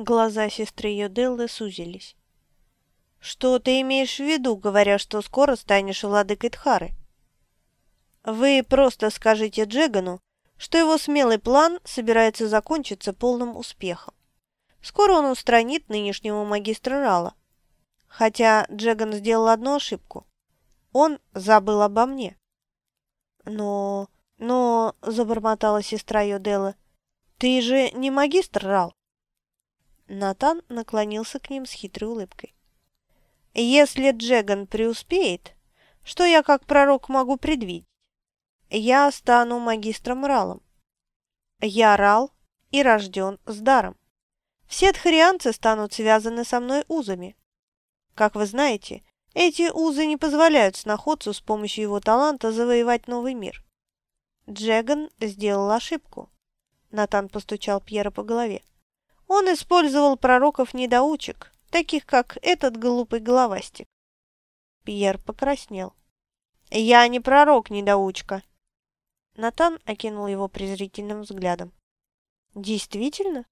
Глаза сестры Йоделлы сузились. «Что ты имеешь в виду, говоря, что скоро станешь владыкой Тхары?» «Вы просто скажите Джегану, что его смелый план собирается закончиться полным успехом. Скоро он устранит нынешнего магистра Рала. Хотя Джеган сделал одну ошибку. Он забыл обо мне». «Но... но...» – забормотала сестра Йоделла. «Ты же не магистр Рал?» Натан наклонился к ним с хитрой улыбкой. «Если Джеган преуспеет, что я как пророк могу предвидеть? Я стану магистром Ралом. Я Рал и рожден с даром. Все тхарианцы станут связаны со мной узами. Как вы знаете, эти узы не позволяют сноходцу с помощью его таланта завоевать новый мир. Джеган сделал ошибку. Натан постучал Пьера по голове. Он использовал пророков-недоучек, таких как этот глупый головастик. Пьер покраснел. «Я не пророк-недоучка!» Натан окинул его презрительным взглядом. «Действительно?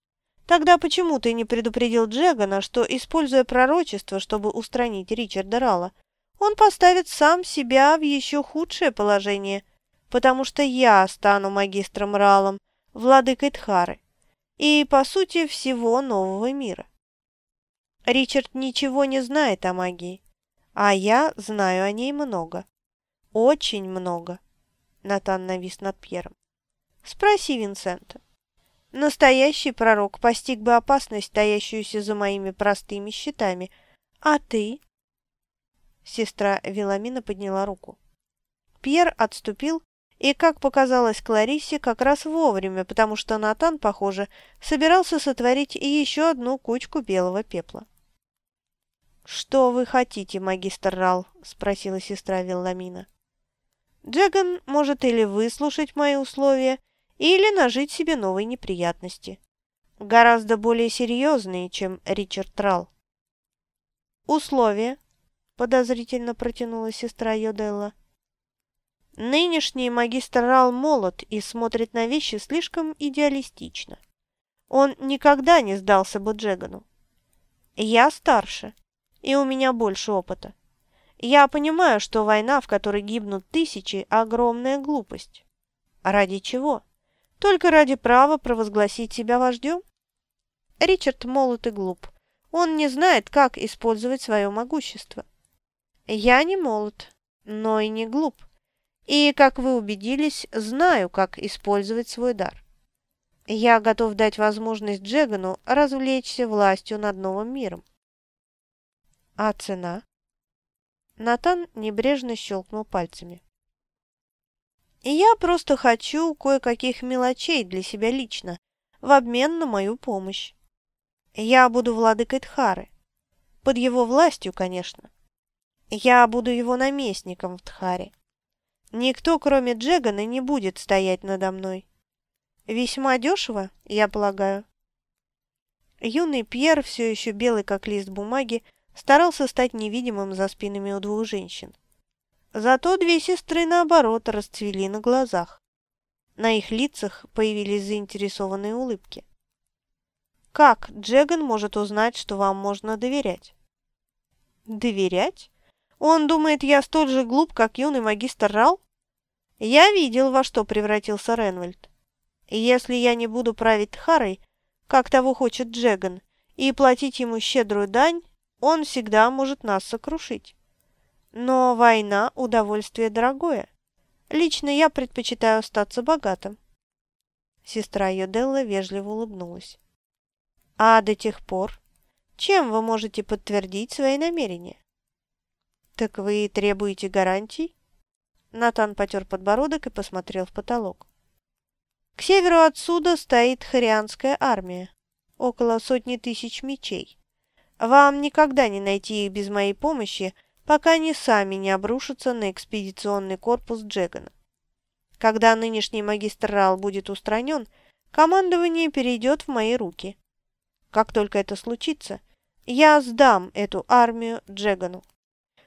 Тогда почему ты не предупредил Джегана, что, используя пророчество, чтобы устранить Ричарда Ралла, он поставит сам себя в еще худшее положение, потому что я стану магистром Ралом, владыкой Тхары? И, по сути, всего нового мира. Ричард ничего не знает о магии, а я знаю о ней много. Очень много. Натан навис над Пьером. Спроси Винсента. Настоящий пророк постиг бы опасность, стоящуюся за моими простыми щитами. А ты? Сестра Веламина подняла руку. Пьер отступил и, как показалось Кларисе, как раз вовремя, потому что Натан, похоже, собирался сотворить еще одну кучку белого пепла. «Что вы хотите, магистр Рал?» – спросила сестра Велламина. «Джеган может или выслушать мои условия, или нажить себе новые неприятности. Гораздо более серьезные, чем Ричард Рал». «Условия?» – подозрительно протянула сестра Йоделла. Нынешний магистр Рал молод и смотрит на вещи слишком идеалистично. Он никогда не сдался бы Джегану. Я старше, и у меня больше опыта. Я понимаю, что война, в которой гибнут тысячи, огромная глупость. Ради чего? Только ради права провозгласить себя вождем? Ричард молод и глуп. Он не знает, как использовать свое могущество. Я не молод, но и не глуп. И, как вы убедились, знаю, как использовать свой дар. Я готов дать возможность Джегану развлечься властью над новым миром. А цена? Натан небрежно щелкнул пальцами. Я просто хочу кое-каких мелочей для себя лично, в обмен на мою помощь. Я буду владыкой Тхары. Под его властью, конечно. Я буду его наместником в Тхаре. Никто, кроме Джегана, не будет стоять надо мной. Весьма дешево, я полагаю. Юный Пьер, все еще белый как лист бумаги, старался стать невидимым за спинами у двух женщин. Зато две сестры, наоборот, расцвели на глазах. На их лицах появились заинтересованные улыбки. «Как Джеган может узнать, что вам можно доверять?» «Доверять? Он думает, я столь же глуп, как юный магистр Рал? Я видел, во что превратился Ренвальд. Если я не буду править Тхарой, как того хочет Джеган, и платить ему щедрую дань, он всегда может нас сокрушить. Но война – удовольствие дорогое. Лично я предпочитаю остаться богатым. Сестра Йоделла вежливо улыбнулась. А до тех пор, чем вы можете подтвердить свои намерения? «Так вы требуете гарантий?» Натан потер подбородок и посмотрел в потолок. «К северу отсюда стоит харианская армия. Около сотни тысяч мечей. Вам никогда не найти их без моей помощи, пока они сами не обрушатся на экспедиционный корпус Джегана. Когда нынешний магистр Рал будет устранен, командование перейдет в мои руки. Как только это случится, я сдам эту армию Джегану.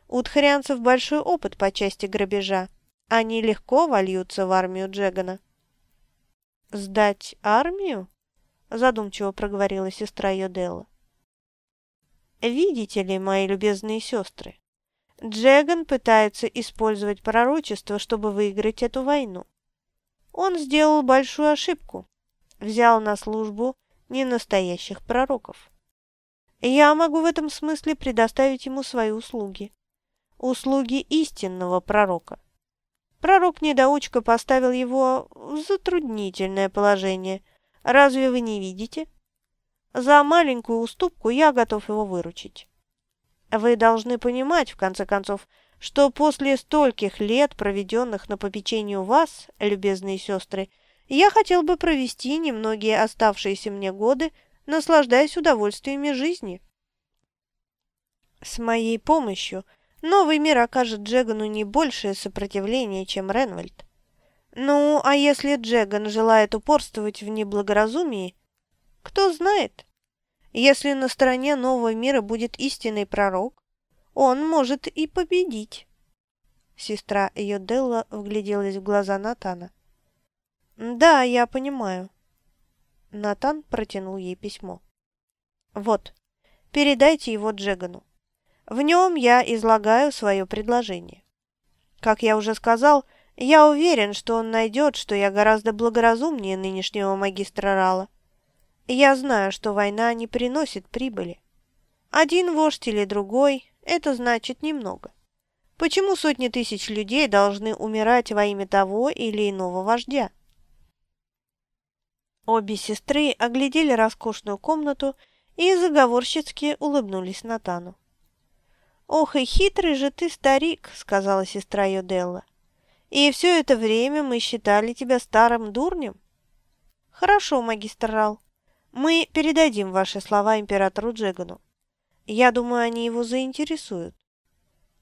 У тхарианцев большой опыт по части грабежа. Они легко вольются в армию Джегана. «Сдать армию?» задумчиво проговорила сестра Йоделла. Видите ли, мои любезные сестры, Джеган пытается использовать пророчество, чтобы выиграть эту войну. Он сделал большую ошибку, взял на службу ненастоящих пророков. Я могу в этом смысле предоставить ему свои услуги. Услуги истинного пророка. Пророк-недоучка поставил его в затруднительное положение. Разве вы не видите? За маленькую уступку я готов его выручить. Вы должны понимать, в конце концов, что после стольких лет, проведенных на попечении у вас, любезные сестры, я хотел бы провести немногие оставшиеся мне годы, наслаждаясь удовольствиями жизни. С моей помощью новый мир окажет Джегану не большее сопротивление, чем Ренвальд. Ну, а если Джеган желает упорствовать в неблагоразумии, кто знает? Если на стороне нового мира будет истинный пророк, он может и победить. Сестра Йоделла вгляделась в глаза Натана. «Да, я понимаю». Натан протянул ей письмо. «Вот, передайте его Джегану. В нем я излагаю свое предложение. Как я уже сказал, я уверен, что он найдет, что я гораздо благоразумнее нынешнего магистра Рала. Я знаю, что война не приносит прибыли. Один вождь или другой – это значит немного. Почему сотни тысяч людей должны умирать во имя того или иного вождя? Обе сестры оглядели роскошную комнату и заговорщицки улыбнулись Натану. «Ох и хитрый же ты, старик!» — сказала сестра Йоделла. «И все это время мы считали тебя старым дурнем?» «Хорошо, магистр Рал. Мы передадим ваши слова императору Джегану. Я думаю, они его заинтересуют.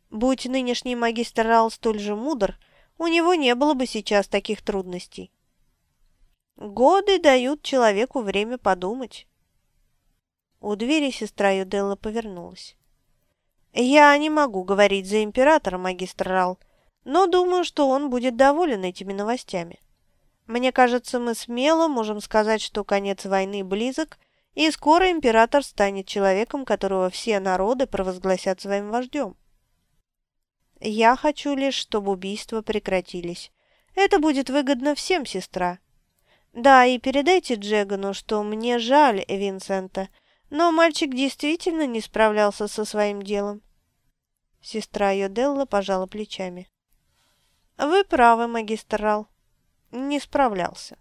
Будь нынешний магистр Рал столь же мудр, у него не было бы сейчас таких трудностей. Годы дают человеку время подумать. У двери сестра Юделла повернулась. «Я не могу говорить за императора, магистр Рал, но думаю, что он будет доволен этими новостями. Мне кажется, мы смело можем сказать, что конец войны близок, и скоро император станет человеком, которого все народы провозгласят своим вождем. Я хочу лишь, чтобы убийства прекратились. Это будет выгодно всем, сестра. Да, и передайте Джегану, что мне жаль Винсента, но мальчик действительно не справлялся со своим делом. Сестра Йоделла пожала плечами. Вы правы, магистрал. Не справлялся.